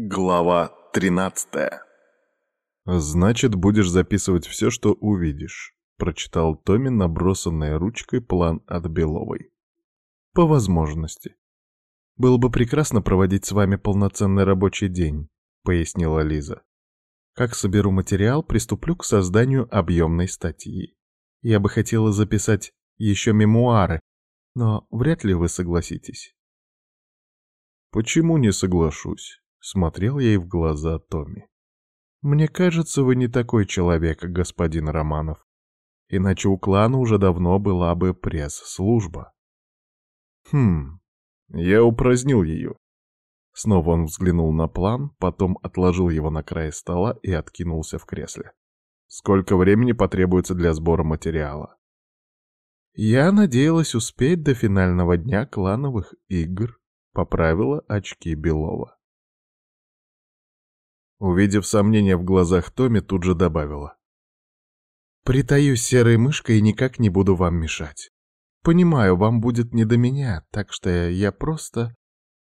Глава 13 «Значит, будешь записывать все, что увидишь», — прочитал Томми набросанной ручкой план от Беловой. «По возможности. Было бы прекрасно проводить с вами полноценный рабочий день», — пояснила Лиза. «Как соберу материал, приступлю к созданию объемной статьи. Я бы хотела записать еще мемуары, но вряд ли вы согласитесь». «Почему не соглашусь?» Смотрел ей в глаза Томми. «Мне кажется, вы не такой человек, господин Романов. Иначе у клана уже давно была бы пресс-служба». «Хм, я упразднил ее». Снова он взглянул на план, потом отложил его на край стола и откинулся в кресле. «Сколько времени потребуется для сбора материала?» «Я надеялась успеть до финального дня клановых игр», — поправила очки Белова. Увидев сомнение в глазах Томи, тут же добавила. «Притаюсь серой мышкой и никак не буду вам мешать. Понимаю, вам будет не до меня, так что я просто,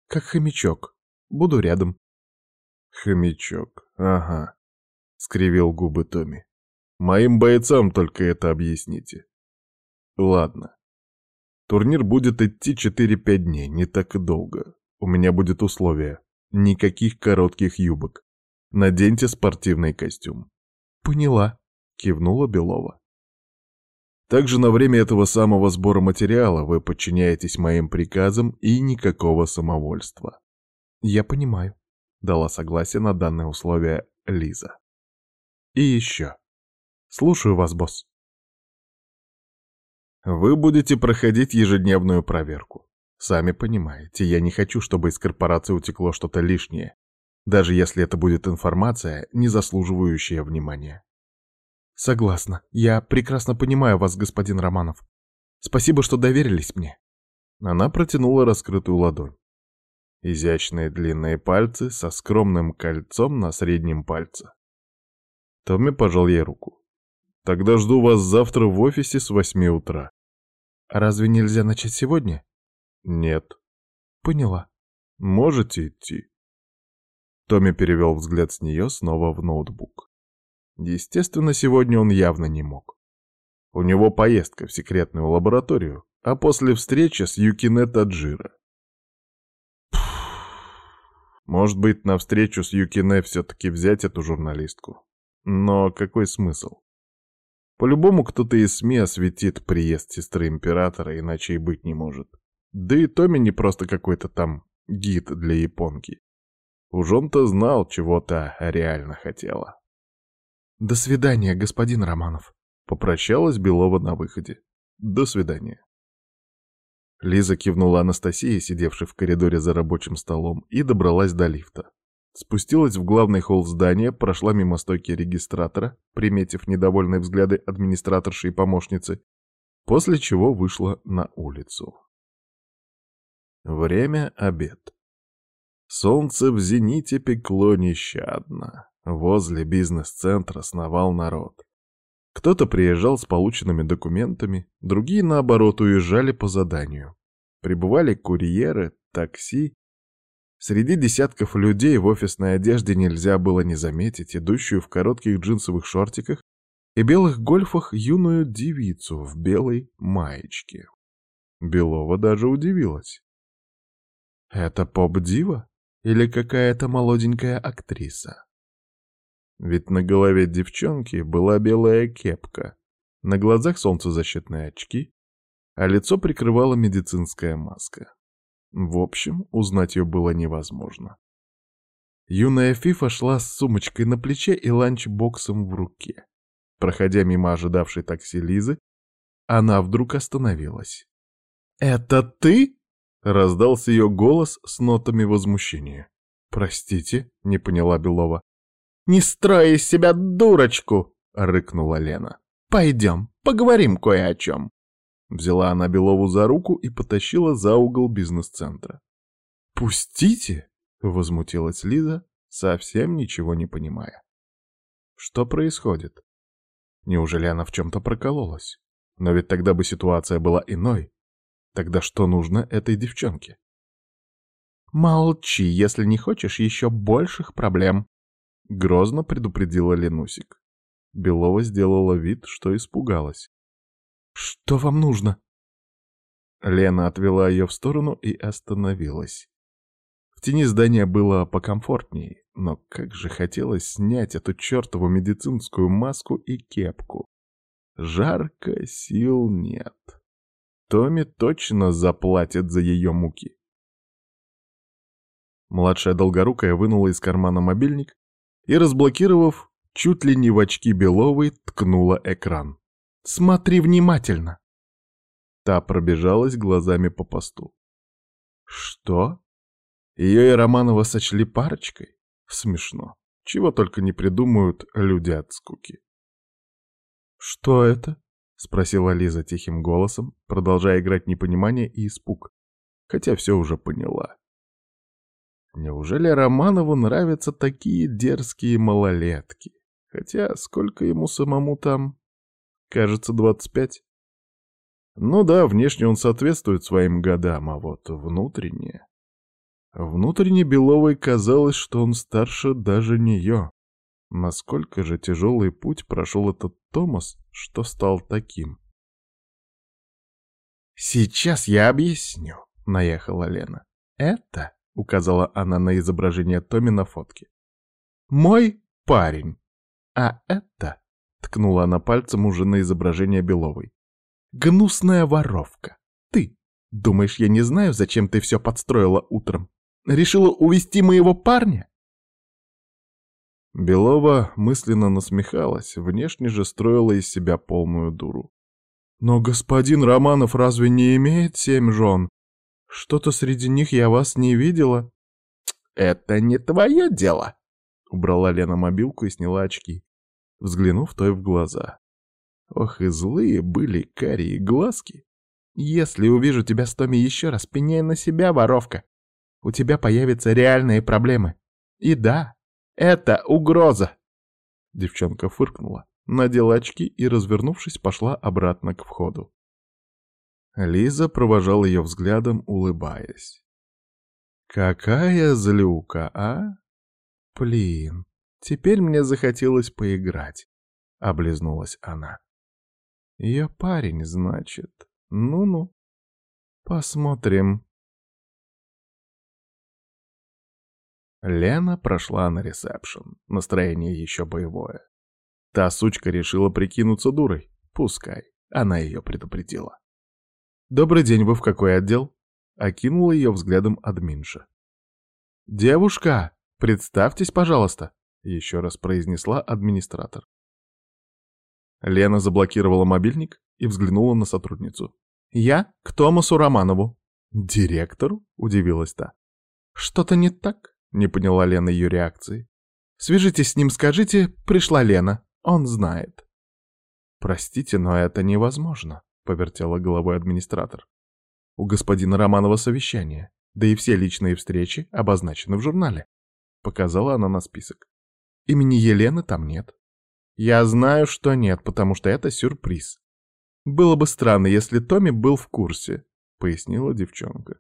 как хомячок, буду рядом». «Хомячок, ага», — скривил губы Томи. «Моим бойцам только это объясните». «Ладно. Турнир будет идти 4-5 дней, не так и долго. У меня будет условие. Никаких коротких юбок. Наденьте спортивный костюм». «Поняла», — кивнула Белова. Также на время этого самого сбора материала вы подчиняетесь моим приказам и никакого самовольства. Я понимаю, дала согласие на данное условие Лиза. И еще. Слушаю вас, босс. Вы будете проходить ежедневную проверку. Сами понимаете, я не хочу, чтобы из корпорации утекло что-то лишнее даже если это будет информация, не заслуживающая внимания. Согласна. Я прекрасно понимаю вас, господин Романов. Спасибо, что доверились мне. Она протянула раскрытую ладонь. Изящные длинные пальцы со скромным кольцом на среднем пальце. Томми пожал ей руку. «Тогда жду вас завтра в офисе с восьми утра». «Разве нельзя начать сегодня?» «Нет». «Поняла». «Можете идти». Томми перевел взгляд с нее снова в ноутбук. Естественно, сегодня он явно не мог. У него поездка в секретную лабораторию, а после встречи с Юкине Таджира. Может быть, на встречу с Юкине все-таки взять эту журналистку. Но какой смысл? По-любому кто-то из СМИ осветит приезд сестры императора, иначе и быть не может. Да и Томми не просто какой-то там гид для японки. Уж он-то знал, чего-то реально хотела. «До свидания, господин Романов», — попрощалась Белова на выходе. «До свидания». Лиза кивнула Анастасии, сидевшей в коридоре за рабочим столом, и добралась до лифта. Спустилась в главный холл здания, прошла мимо стойки регистратора, приметив недовольные взгляды администраторши и помощницы, после чего вышла на улицу. Время обед. Солнце в зените пекло нещадно. Возле бизнес-центра сновал народ. Кто-то приезжал с полученными документами, другие, наоборот, уезжали по заданию. Прибывали курьеры, такси. Среди десятков людей в офисной одежде нельзя было не заметить идущую в коротких джинсовых шортиках и белых гольфах юную девицу в белой маечке. Белова даже удивилась. «Это поп-дива?» Или какая-то молоденькая актриса. Ведь на голове девчонки была белая кепка, на глазах солнцезащитные очки, а лицо прикрывала медицинская маска. В общем, узнать ее было невозможно. Юная Фифа шла с сумочкой на плече и ланчбоксом в руке. Проходя мимо ожидавшей такси Лизы, она вдруг остановилась. «Это ты?» — раздался ее голос с нотами возмущения. «Простите», — не поняла Белова. «Не строй из себя дурочку!» — рыкнула Лена. «Пойдем, поговорим кое о чем». Взяла она Белову за руку и потащила за угол бизнес-центра. «Пустите!» — возмутилась Лиза, совсем ничего не понимая. «Что происходит? Неужели она в чем-то прокололась? Но ведь тогда бы ситуация была иной. Тогда что нужно этой девчонке? Молчи, если не хочешь еще больших проблем. Грозно предупредила Ленусик. Белова сделала вид, что испугалась. «Что вам нужно?» Лена отвела ее в сторону и остановилась. В тени здания было покомфортнее, но как же хотелось снять эту чертову медицинскую маску и кепку. Жарко, сил нет. Томми точно заплатит за ее муки. Младшая долгорукая вынула из кармана мобильник и, разблокировав, чуть ли не в очки Беловой, ткнула экран. «Смотри внимательно!» Та пробежалась глазами по посту. «Что?» Ее и Романова сочли парочкой? Смешно. Чего только не придумают люди от скуки. «Что это?» — спросила Лиза тихим голосом, продолжая играть непонимание и испуг, хотя все уже поняла. Неужели Романову нравятся такие дерзкие малолетки? Хотя сколько ему самому там? Кажется, двадцать пять. Ну да, внешне он соответствует своим годам, а вот внутренне... Внутренне Беловой казалось, что он старше даже нее. Насколько же тяжелый путь прошел этот Томас, что стал таким? «Сейчас я объясню», — наехала Лена. «Это», — указала она на изображение Томи на фотке, — «мой парень. А это», — ткнула она пальцем уже на изображение Беловой, — «гнусная воровка. Ты. Думаешь, я не знаю, зачем ты все подстроила утром? Решила увести моего парня?» Белова мысленно насмехалась, внешне же строила из себя полную дуру. «Но господин Романов разве не имеет семь жен? Что-то среди них я вас не видела». «Это не твое дело!» Убрала Лена мобилку и сняла очки, взглянув той в глаза. Ох, и злые были карие глазки. «Если увижу тебя с Томи еще раз, пеняй на себя, воровка у тебя появятся реальные проблемы. И да, это угроза!» Девчонка фыркнула, надела очки и, развернувшись, пошла обратно к входу. Лиза провожал ее взглядом, улыбаясь. «Какая злюка, а? Блин, теперь мне захотелось поиграть», — облизнулась она. «Ее парень, значит. Ну-ну. Посмотрим». Лена прошла на ресепшн. Настроение еще боевое. Та сучка решила прикинуться дурой. Пускай. Она ее предупредила. «Добрый день, вы в какой отдел?» Окинула ее взглядом админша. «Девушка, представьтесь, пожалуйста», — еще раз произнесла администратор. Лена заблокировала мобильник и взглянула на сотрудницу. «Я к Томасу Романову». «Директору?» — удивилась та. «Что-то не так?» Не поняла Лена ее реакции. «Свяжитесь с ним, скажите, пришла Лена. Он знает». «Простите, но это невозможно», — повертела головой администратор. «У господина Романова совещание, да и все личные встречи обозначены в журнале». Показала она на список. «Имени Елены там нет». «Я знаю, что нет, потому что это сюрприз. Было бы странно, если Томми был в курсе», — пояснила девчонка.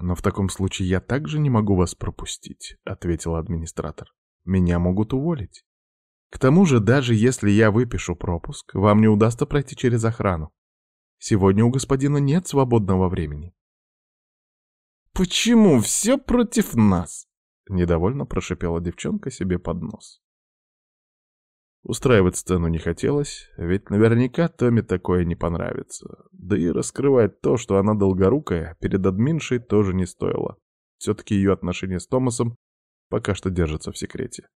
«Но в таком случае я также не могу вас пропустить», — ответил администратор. «Меня могут уволить. К тому же, даже если я выпишу пропуск, вам не удастся пройти через охрану. Сегодня у господина нет свободного времени». «Почему все против нас?» — недовольно прошипела девчонка себе под нос. Устраивать сцену не хотелось, ведь наверняка Томе такое не понравится. Да и раскрывать то, что она долгорукая, перед админшей тоже не стоило. Все-таки ее отношения с Томасом пока что держатся в секрете.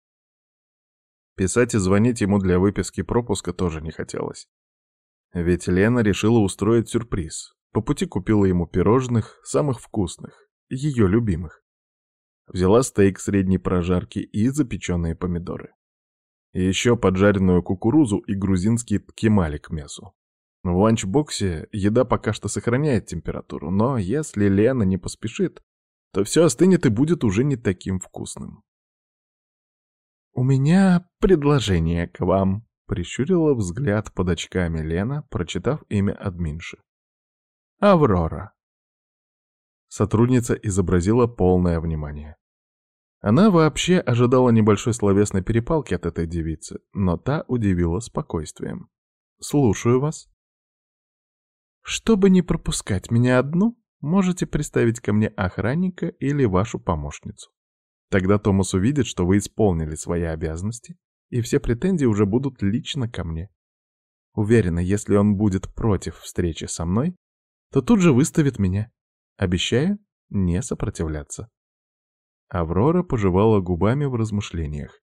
Писать и звонить ему для выписки пропуска тоже не хотелось. Ведь Лена решила устроить сюрприз. По пути купила ему пирожных, самых вкусных, ее любимых. Взяла стейк средней прожарки и запеченные помидоры. И еще поджаренную кукурузу и грузинский ткемали к мясу. В ланчбоксе еда пока что сохраняет температуру, но если Лена не поспешит, то все остынет и будет уже не таким вкусным. «У меня предложение к вам», — прищурила взгляд под очками Лена, прочитав имя админши. «Аврора». Сотрудница изобразила полное внимание. Она вообще ожидала небольшой словесной перепалки от этой девицы, но та удивила спокойствием. «Слушаю вас». «Чтобы не пропускать меня одну, можете представить ко мне охранника или вашу помощницу. Тогда Томас увидит, что вы исполнили свои обязанности, и все претензии уже будут лично ко мне. Уверена, если он будет против встречи со мной, то тут же выставит меня. Обещаю не сопротивляться. Аврора пожевала губами в размышлениях.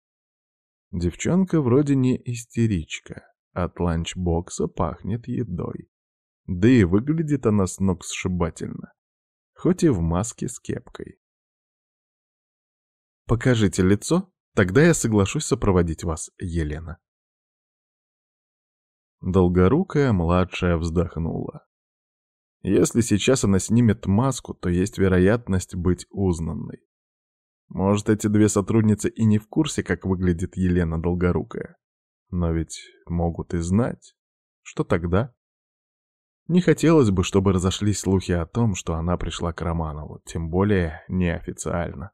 Девчонка вроде не истеричка. От ланчбокса пахнет едой. Да и выглядит она с ног сшибательно. Хоть и в маске с кепкой. «Покажите лицо, тогда я соглашусь сопроводить вас, Елена». Долгорукая младшая вздохнула. Если сейчас она снимет маску, то есть вероятность быть узнанной. Может, эти две сотрудницы и не в курсе, как выглядит Елена Долгорукая. Но ведь могут и знать. Что тогда? Не хотелось бы, чтобы разошлись слухи о том, что она пришла к Романову, тем более неофициально.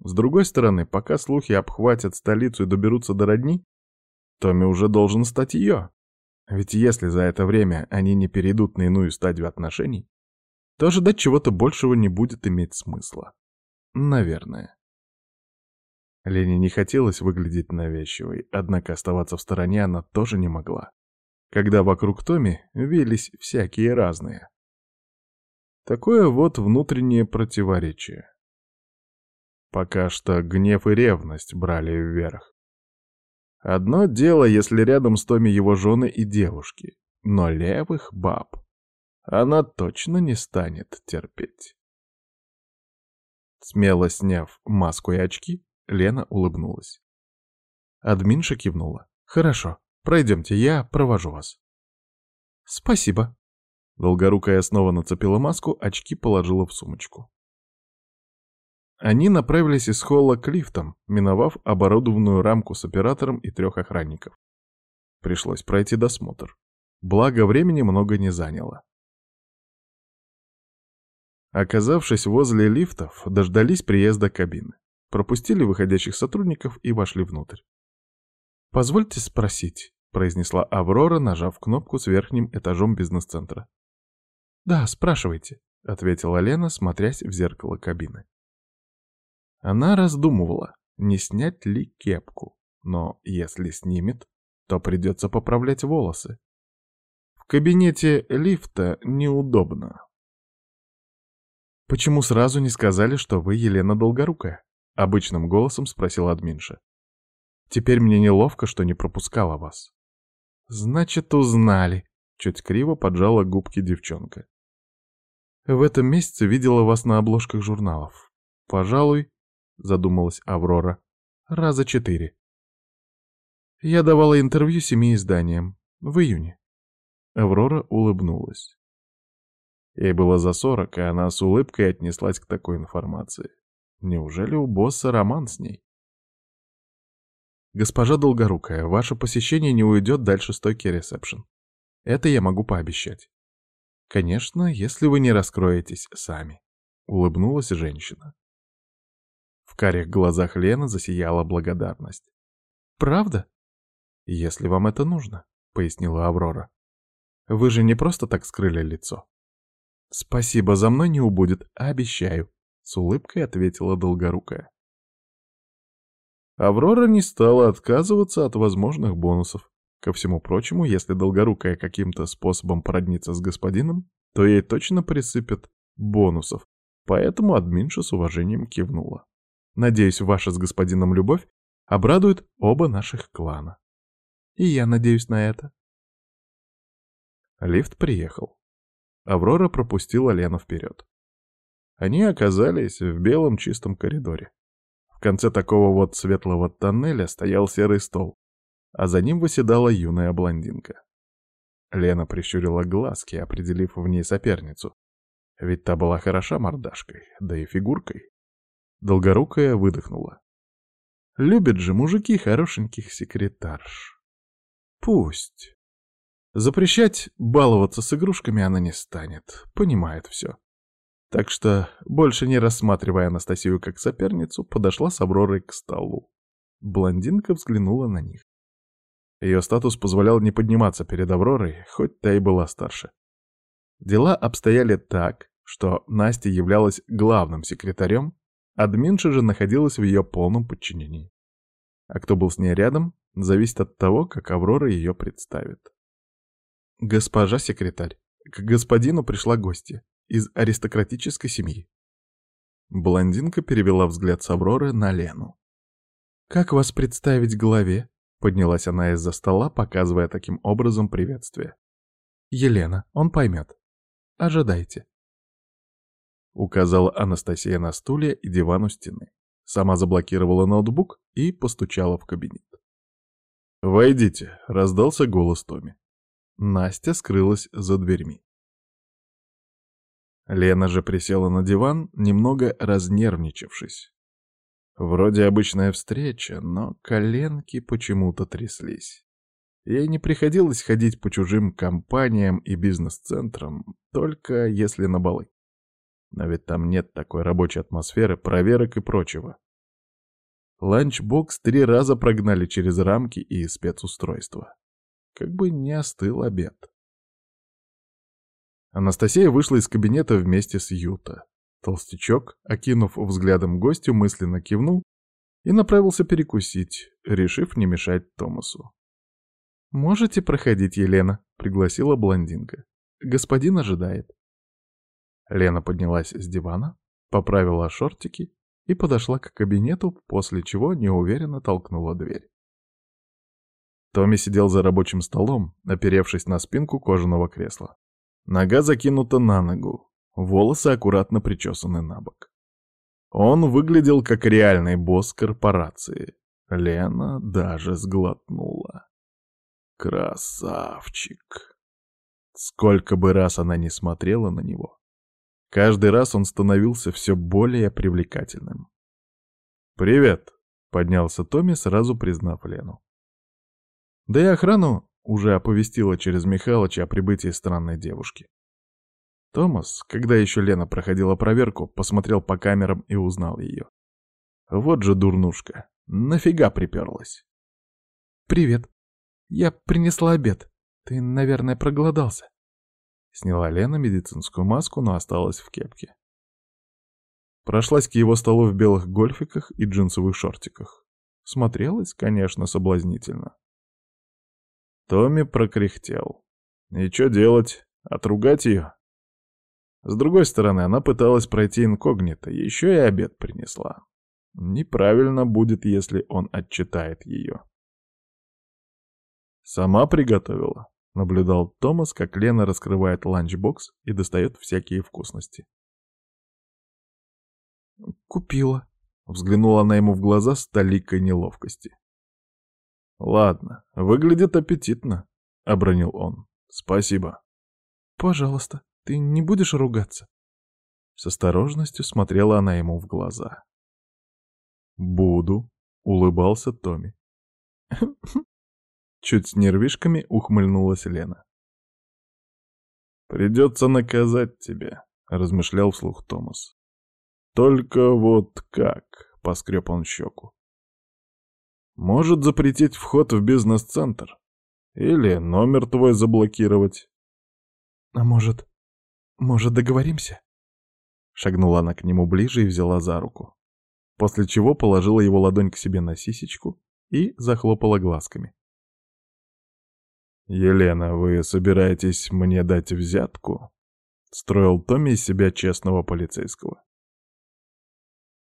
С другой стороны, пока слухи обхватят столицу и доберутся до родни, Томми уже должен стать ее. Ведь если за это время они не перейдут на иную стадию отношений, то ожидать чего-то большего не будет иметь смысла. Наверное. Лене не хотелось выглядеть навязчивой, однако оставаться в стороне она тоже не могла, когда вокруг Томи вились всякие разные. Такое вот внутреннее противоречие. Пока что гнев и ревность брали вверх. Одно дело, если рядом с Томи его жены и девушки, но левых баб она точно не станет терпеть. Смело сняв маску и очки, Лена улыбнулась. Админша кивнула. «Хорошо, пройдемте, я провожу вас». «Спасибо». Долгорукая снова нацепила маску, очки положила в сумочку. Они направились из холла к лифтам, миновав оборудованную рамку с оператором и трех охранников. Пришлось пройти досмотр. Благо, времени много не заняло. Оказавшись возле лифтов, дождались приезда кабины. Пропустили выходящих сотрудников и вошли внутрь. «Позвольте спросить», — произнесла Аврора, нажав кнопку с верхним этажом бизнес-центра. «Да, спрашивайте», — ответила Лена, смотрясь в зеркало кабины. Она раздумывала, не снять ли кепку, но если снимет, то придется поправлять волосы. В кабинете лифта неудобно. «Почему сразу не сказали, что вы Елена Долгорукая?» — обычным голосом спросила админша. «Теперь мне неловко, что не пропускала вас». «Значит, узнали», — чуть криво поджала губки девчонка. «В этом месяце видела вас на обложках журналов. Пожалуй, — задумалась Аврора. «Раза четыре». Я давала интервью семи изданиям. В июне. Аврора улыбнулась. Ей было за сорок, и она с улыбкой отнеслась к такой информации. Неужели у босса роман с ней? «Госпожа Долгорукая, ваше посещение не уйдет дальше стойки ресепшн. Это я могу пообещать». «Конечно, если вы не раскроетесь сами», — улыбнулась женщина. В карих глазах Лены засияла благодарность. «Правда?» «Если вам это нужно», — пояснила Аврора. «Вы же не просто так скрыли лицо». «Спасибо, за мной не убудет, обещаю», — с улыбкой ответила Долгорукая. Аврора не стала отказываться от возможных бонусов. Ко всему прочему, если Долгорукая каким-то способом породнится с господином, то ей точно присыпят бонусов, поэтому админша с уважением кивнула. Надеюсь, ваша с господином любовь обрадует оба наших клана. И я надеюсь на это. Лифт приехал. Аврора пропустила Лену вперед. Они оказались в белом чистом коридоре. В конце такого вот светлого тоннеля стоял серый стол, а за ним выседала юная блондинка. Лена прищурила глазки, определив в ней соперницу. Ведь та была хороша мордашкой, да и фигуркой. Долгорукая выдохнула. Любят же мужики хорошеньких секретарш. Пусть. Запрещать баловаться с игрушками она не станет, понимает все. Так что, больше не рассматривая Анастасию как соперницу, подошла с Авророй к столу. Блондинка взглянула на них. Ее статус позволял не подниматься перед Авророй, хоть та и была старше. Дела обстояли так, что Настя являлась главным секретарем, админша же находилась в ее полном подчинении. А кто был с ней рядом, зависит от того, как Аврора ее представит. «Госпожа секретарь, к господину пришла гостья из аристократической семьи». Блондинка перевела взгляд с Авроры на Лену. «Как вас представить главе?» — поднялась она из-за стола, показывая таким образом приветствие. «Елена, он поймет. Ожидайте». Указала Анастасия на стуле и диван у стены. Сама заблокировала ноутбук и постучала в кабинет. «Войдите», — раздался голос Томи. Настя скрылась за дверьми. Лена же присела на диван, немного разнервничавшись. Вроде обычная встреча, но коленки почему-то тряслись. Ей не приходилось ходить по чужим компаниям и бизнес-центрам, только если на балы. Но ведь там нет такой рабочей атмосферы, проверок и прочего. Ланчбокс три раза прогнали через рамки и спецустройства. Как бы не остыл обед. Анастасия вышла из кабинета вместе с Юта. Толстячок, окинув взглядом гостю, мысленно кивнул и направился перекусить, решив не мешать Томасу. «Можете проходить, Елена», — пригласила блондинка. «Господин ожидает». Лена поднялась с дивана, поправила шортики и подошла к кабинету, после чего неуверенно толкнула дверь. Томми сидел за рабочим столом, оперевшись на спинку кожаного кресла. Нога закинута на ногу, волосы аккуратно причесаны на бок. Он выглядел как реальный босс корпорации. Лена даже сглотнула. Красавчик. Сколько бы раз она не смотрела на него, Каждый раз он становился все более привлекательным. «Привет!» — поднялся Томми, сразу признав Лену. Да и охрану уже оповестила через Михалыча о прибытии странной девушки. Томас, когда еще Лена проходила проверку, посмотрел по камерам и узнал ее. Вот же дурнушка, нафига приперлась? «Привет. Я принесла обед. Ты, наверное, проголодался?» Сняла Лена медицинскую маску, но осталась в кепке. Прошлась к его столу в белых гольфиках и джинсовых шортиках. Смотрелась, конечно, соблазнительно. Томми прокряхтел. И что делать? Отругать ее? С другой стороны, она пыталась пройти инкогнито, еще и обед принесла. Неправильно будет, если он отчитает ее. Сама приготовила. Наблюдал Томас, как Лена раскрывает ланчбокс и достает всякие вкусности. «Купила», — взглянула она ему в глаза с толикой неловкости. «Ладно, выглядит аппетитно», — обронил он. «Спасибо». «Пожалуйста, ты не будешь ругаться?» С осторожностью смотрела она ему в глаза. «Буду», — улыбался Томми. Чуть с нервишками ухмыльнулась Лена. «Придется наказать тебя», — размышлял вслух Томас. «Только вот как?» — поскреб он щеку. «Может запретить вход в бизнес-центр? Или номер твой заблокировать?» «А может, может договоримся?» Шагнула она к нему ближе и взяла за руку, после чего положила его ладонь к себе на сисечку и захлопала глазками. «Елена, вы собираетесь мне дать взятку?» — строил Томми из себя честного полицейского.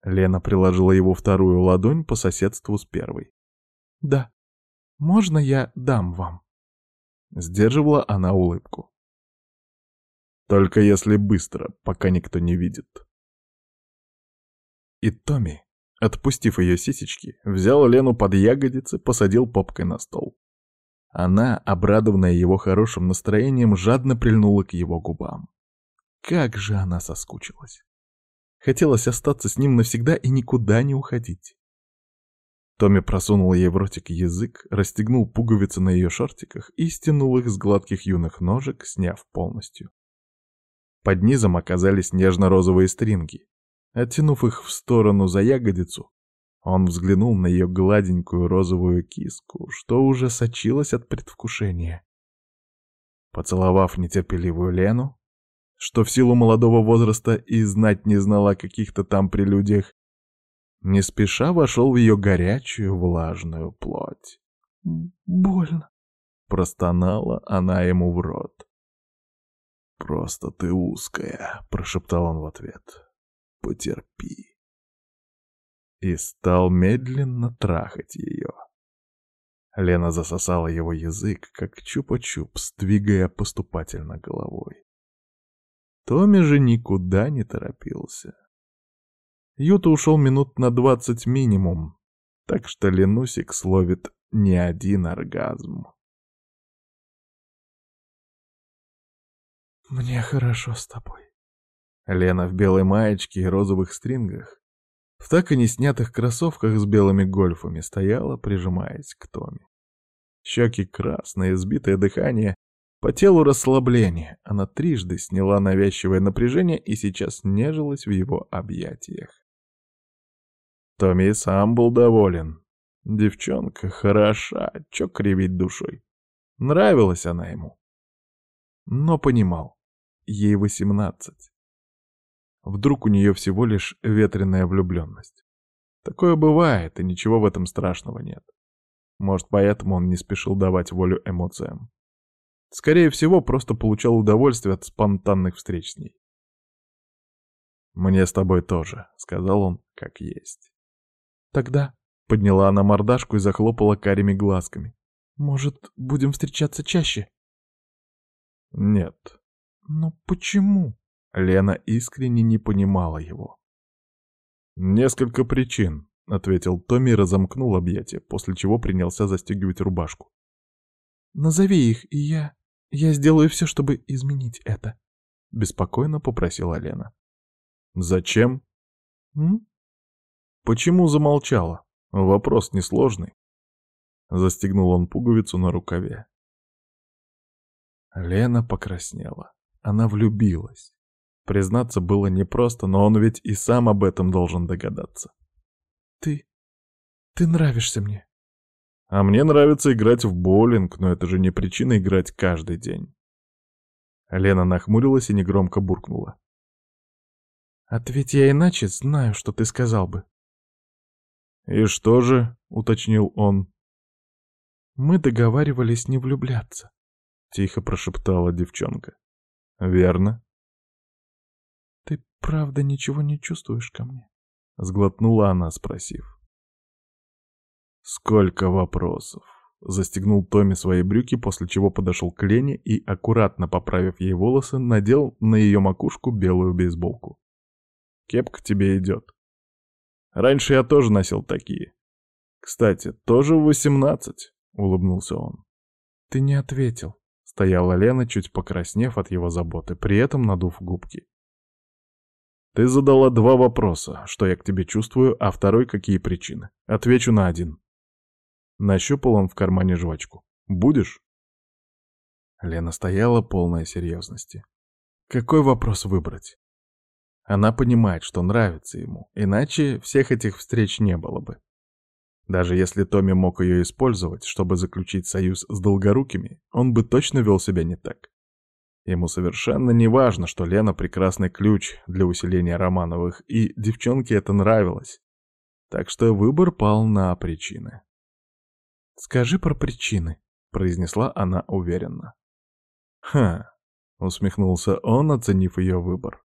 Лена приложила его вторую ладонь по соседству с первой. «Да. Можно я дам вам?» Сдерживала она улыбку. «Только если быстро, пока никто не видит». И Томми, отпустив ее сисечки, взял Лену под ягодицы, посадил попкой на стол. Она, обрадованная его хорошим настроением, жадно прильнула к его губам. Как же она соскучилась. Хотелось остаться с ним навсегда и никуда не уходить. Томми просунул ей в ротик язык, расстегнул пуговицы на ее шортиках и стянул их с гладких юных ножек, сняв полностью. Под низом оказались нежно-розовые стринги. Оттянув их в сторону за ягодицу, он взглянул на ее гладенькую розовую киску, что уже сочилось от предвкушения. Поцеловав нетерпеливую Лену, что в силу молодого возраста и знать не знала о каких-то там прелюдиях, не спеша вошел в ее горячую влажную плоть. «Больно», — простонала она ему в рот. «Просто ты узкая», — прошептал он в ответ. «Потерпи». И стал медленно трахать ее. Лена засосала его язык, как чупа-чупс, двигая поступательно головой. Томми же никуда не торопился. Юта ушел минут на двадцать минимум, так что Ленусик словит не один оргазм. «Мне хорошо с тобой». Лена в белой маечке и розовых стрингах, в так и не снятых кроссовках с белыми гольфами стояла, прижимаясь к Томе. Щеки красные, сбитое дыхание, по телу расслабление. Она трижды сняла навязчивое напряжение и сейчас нежилась в его объятиях. Томми сам был доволен. Девчонка хороша, чё кривить душой. Нравилась она ему. Но понимал, ей восемнадцать. Вдруг у нее всего лишь ветреная влюбленность. Такое бывает, и ничего в этом страшного нет. Может, поэтому он не спешил давать волю эмоциям. Скорее всего, просто получал удовольствие от спонтанных встреч с ней. «Мне с тобой тоже», — сказал он, как есть. «Тогда», — подняла она мордашку и захлопала карими глазками. «Может, будем встречаться чаще?» «Нет». «Но почему?» Лена искренне не понимала его. «Несколько причин», — ответил Томми и разомкнул объятия, после чего принялся застегивать рубашку. «Назови их, и я... я сделаю все, чтобы изменить это», — беспокойно попросила Лена. «Зачем?» «М?» «Почему замолчала? Вопрос несложный». Застегнул он пуговицу на рукаве. Лена покраснела. Она влюбилась. Признаться было непросто, но он ведь и сам об этом должен догадаться. «Ты... ты нравишься мне». «А мне нравится играть в боулинг, но это же не причина играть каждый день». Лена нахмурилась и негромко буркнула. «Ответь я иначе, знаю, что ты сказал бы». «И что же?» — уточнил он. «Мы договаривались не влюбляться», — тихо прошептала девчонка. «Верно», «Ты правда ничего не чувствуешь ко мне?» — сглотнула она, спросив. «Сколько вопросов!» Застегнул Томми свои брюки, после чего подошел к Лене и, аккуратно поправив ей волосы, надел на ее макушку белую бейсболку. «Кепка тебе идет. Раньше я тоже носил такие. Кстати, тоже в восемнадцать», — улыбнулся он. «Ты не ответил», — стояла Лена, чуть покраснев от его заботы, при этом надув губки. Ты задала два вопроса, что я к тебе чувствую, а второй — какие причины. Отвечу на один. Нащупал он в кармане жвачку. Будешь? Лена стояла полная серьезности. Какой вопрос выбрать? Она понимает, что нравится ему, иначе всех этих встреч не было бы. Даже если Томми мог ее использовать, чтобы заключить союз с долгорукими, он бы точно вел себя не так. Ему совершенно не важно, что Лена — прекрасный ключ для усиления Романовых, и девчонке это нравилось. Так что выбор пал на причины. «Скажи про причины», — произнесла она уверенно. «Ха», — усмехнулся он, оценив ее выбор.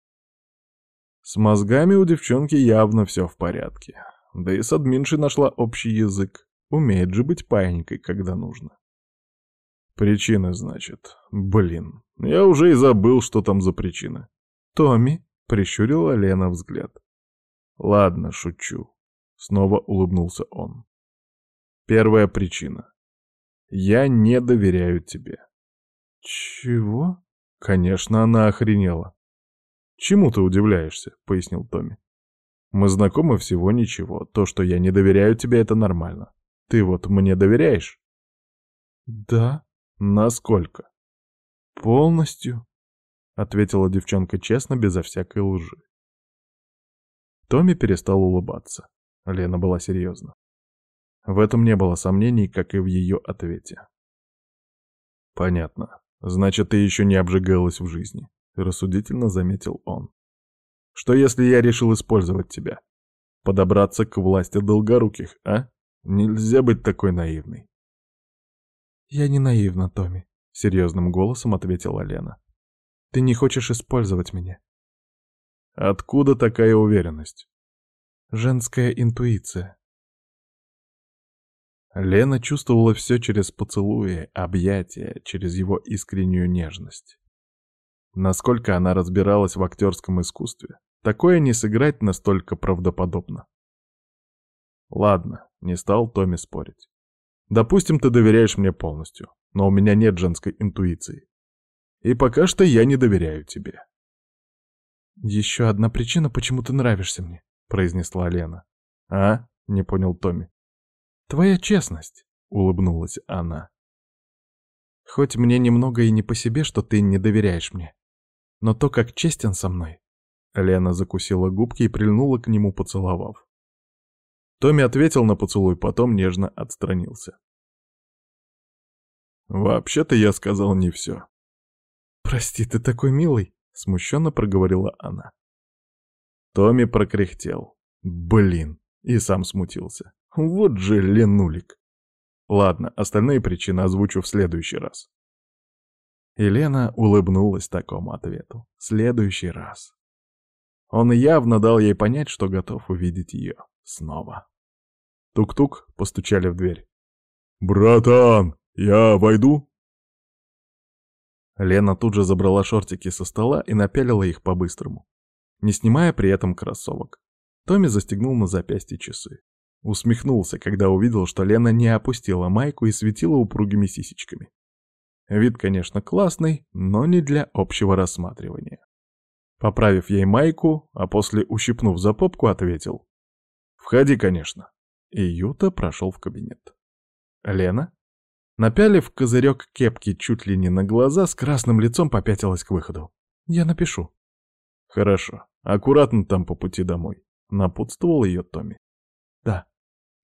С мозгами у девчонки явно все в порядке. Да и с админшей нашла общий язык. Умеет же быть паинькой, когда нужно. Причины, значит. Блин, я уже и забыл, что там за причины. Томми, прищурила Лена взгляд. Ладно, шучу. Снова улыбнулся он. Первая причина. Я не доверяю тебе. Чего? Конечно, она охренела. Чему ты удивляешься? Пояснил Томми. Мы знакомы всего ничего. То, что я не доверяю тебе, это нормально. Ты вот мне доверяешь? Да, Насколько? Полностью. — ответила девчонка честно, безо всякой лжи. Томми перестал улыбаться. Лена была серьезна. В этом не было сомнений, как и в ее ответе. «Понятно. Значит, ты еще не обжигалась в жизни», — рассудительно заметил он. «Что если я решил использовать тебя? Подобраться к власти долгоруких, а? Нельзя быть такой наивной». «Я не наивна, Томми», — серьезным голосом ответила Лена. «Ты не хочешь использовать меня». «Откуда такая уверенность?» «Женская интуиция», Лена чувствовала все через поцелуи, объятия, через его искреннюю нежность. Насколько она разбиралась в актерском искусстве, такое не сыграть настолько правдоподобно. Ладно, не стал Томми спорить. Допустим, ты доверяешь мне полностью, но у меня нет женской интуиции. И пока что я не доверяю тебе. «Еще одна причина, почему ты нравишься мне», — произнесла Лена. «А?» — не понял Томми. «Твоя честность», — улыбнулась она. «Хоть мне немного и не по себе, что ты не доверяешь мне, но то, как честен со мной...» Лена закусила губки и прильнула к нему, поцеловав. Томми ответил на поцелуй, потом нежно отстранился. «Вообще-то я сказал не все». «Прости, ты такой милый», — смущенно проговорила она. Томми прокряхтел. «Блин!» и сам смутился. Вот же ленулик. Ладно, остальные причины озвучу в следующий раз. Елена улыбнулась такому ответу. Следующий раз. Он явно дал ей понять, что готов увидеть ее снова. Тук-тук, постучали в дверь. «Братан, я войду?» Лена тут же забрала шортики со стола и напялила их по-быстрому, не снимая при этом кроссовок. Томми застегнул на запястье часы. Усмехнулся, когда увидел, что Лена не опустила майку и светила упругими сисечками. Вид, конечно, классный, но не для общего рассматривания. Поправив ей майку, а после ущипнув за попку, ответил. «Входи, конечно». И Юта прошел в кабинет. Лена, напялив козырек кепки чуть ли не на глаза, с красным лицом попятилась к выходу. «Я напишу». «Хорошо. Аккуратно там по пути домой», — напутствовал ее Томми. «Да».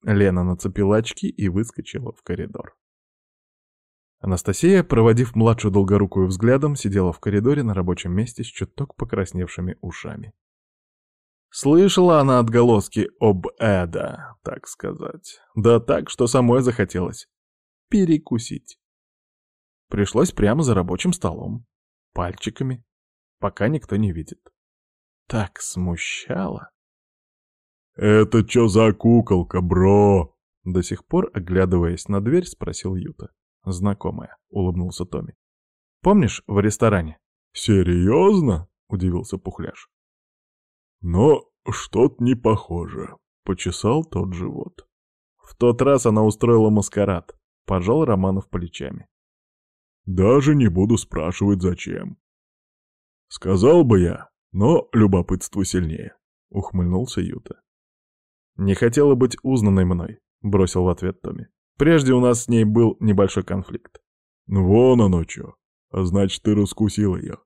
Лена нацепила очки и выскочила в коридор. Анастасия, проводив младшую долгорукую взглядом, сидела в коридоре на рабочем месте с чуток покрасневшими ушами. Слышала она отголоски об Эда, так сказать. Да так, что самой захотелось перекусить. Пришлось прямо за рабочим столом, пальчиками, пока никто не видит. Так смущало. «Это чё за куколка, бро?» До сих пор, оглядываясь на дверь, спросил Юта. «Знакомая», — улыбнулся Томми. «Помнишь, в ресторане?» «Серьезно?» — удивился Пухляш. «Но что-то не похоже», — почесал тот живот. В тот раз она устроила маскарад, пожал Романов плечами. «Даже не буду спрашивать, зачем». «Сказал бы я, но любопытство сильнее», — ухмыльнулся Юта. «Не хотела быть узнанной мной», — бросил в ответ Томми. «Прежде у нас с ней был небольшой конфликт». «Вон оно чё. Значит, ты раскусил ее».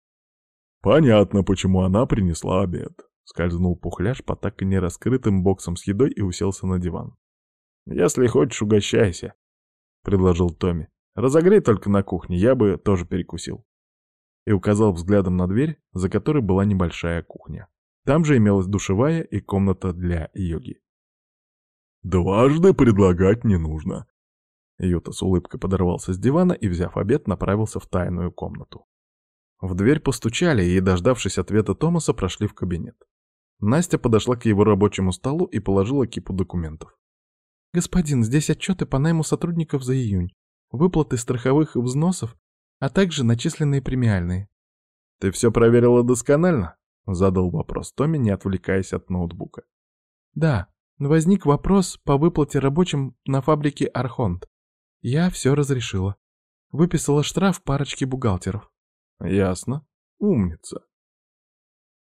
«Понятно, почему она принесла обед», — скользнул пухляш по так и не раскрытым боксам с едой и уселся на диван. «Если хочешь, угощайся», — предложил Томми. «Разогрей только на кухне, я бы тоже перекусил». И указал взглядом на дверь, за которой была небольшая кухня. Там же имелась душевая и комната для йоги. Дважды предлагать не нужно. Юта с улыбкой подорвался с дивана и, взяв обед, направился в тайную комнату. В дверь постучали и, дождавшись ответа Томаса, прошли в кабинет. Настя подошла к его рабочему столу и положила кипу документов. «Господин, здесь отчеты по найму сотрудников за июнь, выплаты страховых взносов, а также начисленные премиальные». «Ты все проверила досконально?» — задал вопрос Томми, не отвлекаясь от ноутбука. «Да, Возник вопрос по выплате рабочим на фабрике «Архонт». Я все разрешила. Выписала штраф парочке бухгалтеров. Ясно. Умница.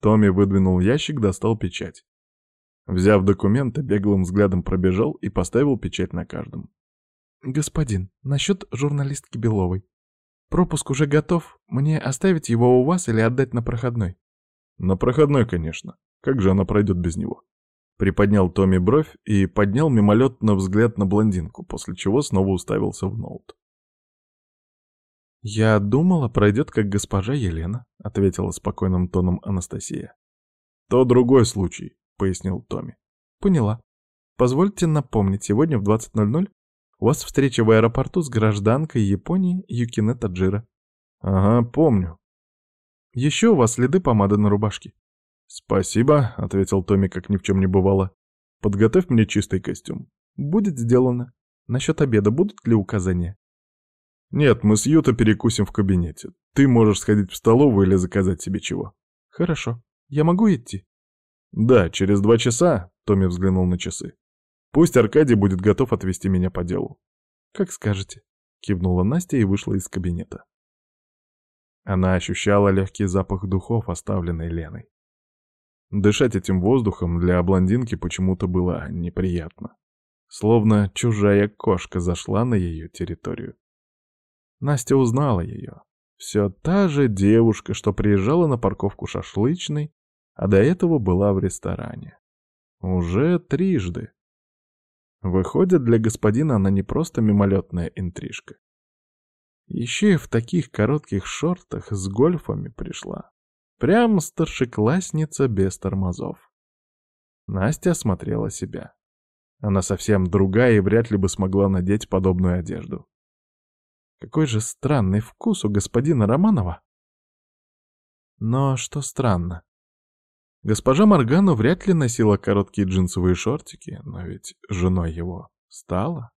Томми выдвинул ящик, достал печать. Взяв документы, беглым взглядом пробежал и поставил печать на каждом. «Господин, насчет журналистки Беловой. Пропуск уже готов. Мне оставить его у вас или отдать на проходной? На проходной, конечно. Как же она пройдет без него? Приподнял Томми бровь и поднял мимолетно взгляд на блондинку, после чего снова уставился в ноут. «Я думала, пройдет как госпожа Елена», — ответила спокойным тоном Анастасия. «То другой случай», — пояснил Томми. «Поняла. Позвольте напомнить, сегодня в 20.00 у вас встреча в аэропорту с гражданкой Японии Юкине Таджира». «Ага, помню». «Еще у вас следы помады на рубашке». «Спасибо», — ответил Томми, как ни в чем не бывало. «Подготовь мне чистый костюм». «Будет сделано. Насчет обеда будут ли указания?» «Нет, мы с Юта перекусим в кабинете. Ты можешь сходить в столовую или заказать себе чего». «Хорошо. Я могу идти?» «Да, через два часа», — Томми взглянул на часы. «Пусть Аркадий будет готов отвезти меня по делу». «Как скажете», — кивнула Настя и вышла из кабинета. Она ощущала легкий запах духов, оставленный Леной. Дышать этим воздухом для блондинки почему-то было неприятно. Словно чужая кошка зашла на ее территорию. Настя узнала ее. Все та же девушка, что приезжала на парковку шашлычной, а до этого была в ресторане. Уже трижды. Выходит, для господина она не просто мимолетная интрижка. Еще и в таких коротких шортах с гольфами пришла. Прям старшеклассница без тормозов. Настя осмотрела себя. Она совсем другая и вряд ли бы смогла надеть подобную одежду. Какой же странный вкус у господина Романова. Но что странно. Госпожа Моргана вряд ли носила короткие джинсовые шортики, но ведь женой его стала.